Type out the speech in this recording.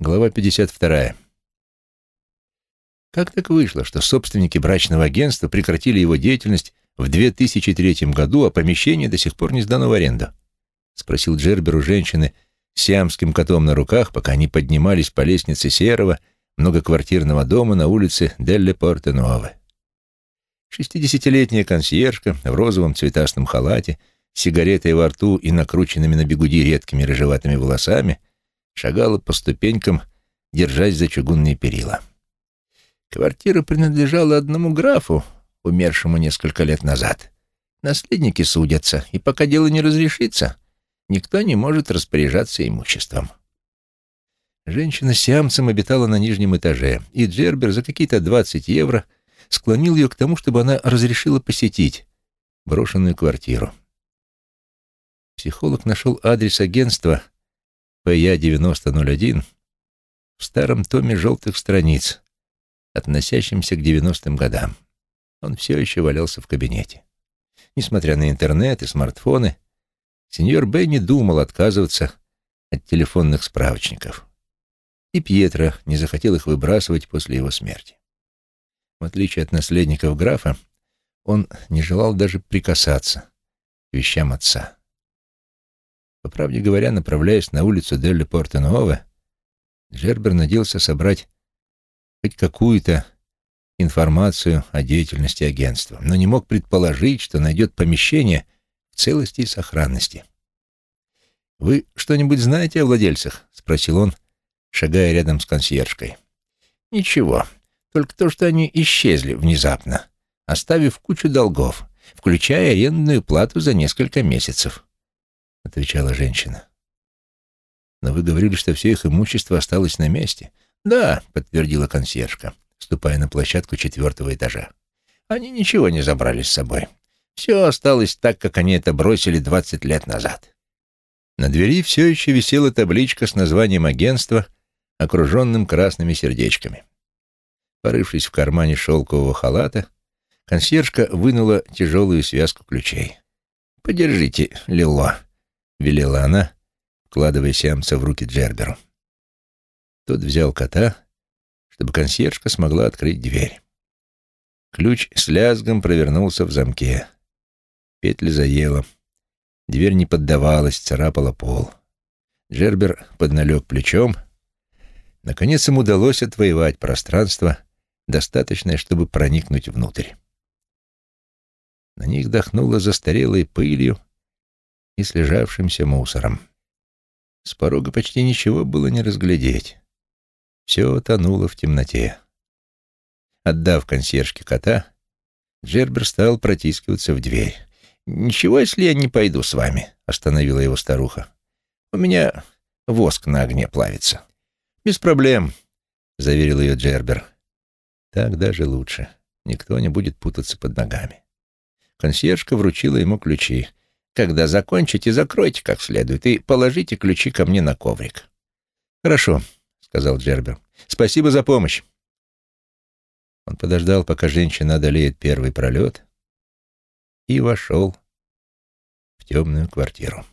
Глава 52. Как так вышло, что собственники брачного агентства прекратили его деятельность в 2003 году, а помещение до сих пор не сдано в аренду? Спросил Джербер у женщины с сиамским котом на руках, пока они поднимались по лестнице серого многоквартирного дома на улице Делле Порте-Нуаве. Шестидесятилетняя консьержка в розовом цветастом халате, сигаретой во рту и накрученными на бегуди редкими рыжеватыми волосами шагала по ступенькам, держась за чугунные перила. Квартира принадлежала одному графу, умершему несколько лет назад. Наследники судятся, и пока дело не разрешится, никто не может распоряжаться имуществом. Женщина с сиамцем обитала на нижнем этаже, и Джербер за какие-то 20 евро склонил ее к тому, чтобы она разрешила посетить брошенную квартиру. Психолог нашел адрес агентства ПЯ-9001 в старом томе желтых страниц, относящемся к 90-м годам. Он все еще валялся в кабинете. Несмотря на интернет и смартфоны, сеньор Б не думал отказываться от телефонных справочников. И Пьетро не захотел их выбрасывать после его смерти. В отличие от наследников графа, он не желал даже прикасаться к вещам отца. По правде говоря, направляясь на улицу Делли Порто-Нуове, Джербер надеялся собрать хоть какую-то информацию о деятельности агентства, но не мог предположить, что найдет помещение в целости и сохранности. «Вы что-нибудь знаете о владельцах?» — спросил он, шагая рядом с консьержкой. «Ничего, только то, что они исчезли внезапно, оставив кучу долгов, включая арендную плату за несколько месяцев», — отвечала женщина. «Но вы говорили, что все их имущество осталось на месте». «Да», — подтвердила консьержка, ступая на площадку четвертого этажа. «Они ничего не забрали с собой. Все осталось так, как они это бросили двадцать лет назад». На двери все еще висела табличка с названием агентства, окруженным красными сердечками. Порывшись в кармане шелкового халата, консьержка вынула тяжелую связку ключей. «Подержите, Лило», — велела она, вкладывая сеанса в руки Джерберу. Тот взял кота, чтобы консьержка смогла открыть дверь. Ключ с лязгом провернулся в замке. Петли заела. Дверь не поддавалась, царапала пол. Джербер подналег плечом. Наконец ему удалось отвоевать пространство, достаточное, чтобы проникнуть внутрь. На них дохнуло застарелой пылью и слежавшимся мусором. С порога почти ничего было не разглядеть. Все тонуло в темноте. Отдав консьержке кота, Джербер стал протискиваться в дверь. «Ничего, если я не пойду с вами», — остановила его старуха. «У меня воск на огне плавится». «Без проблем», — заверил ее Джербер. «Так даже лучше. Никто не будет путаться под ногами». Консьержка вручила ему ключи. «Когда закончите, закройте как следует и положите ключи ко мне на коврик». «Хорошо», сказал Джербер. «Спасибо за помощь». Он подождал, пока женщина одолеет первый пролет, и вошел в темную квартиру.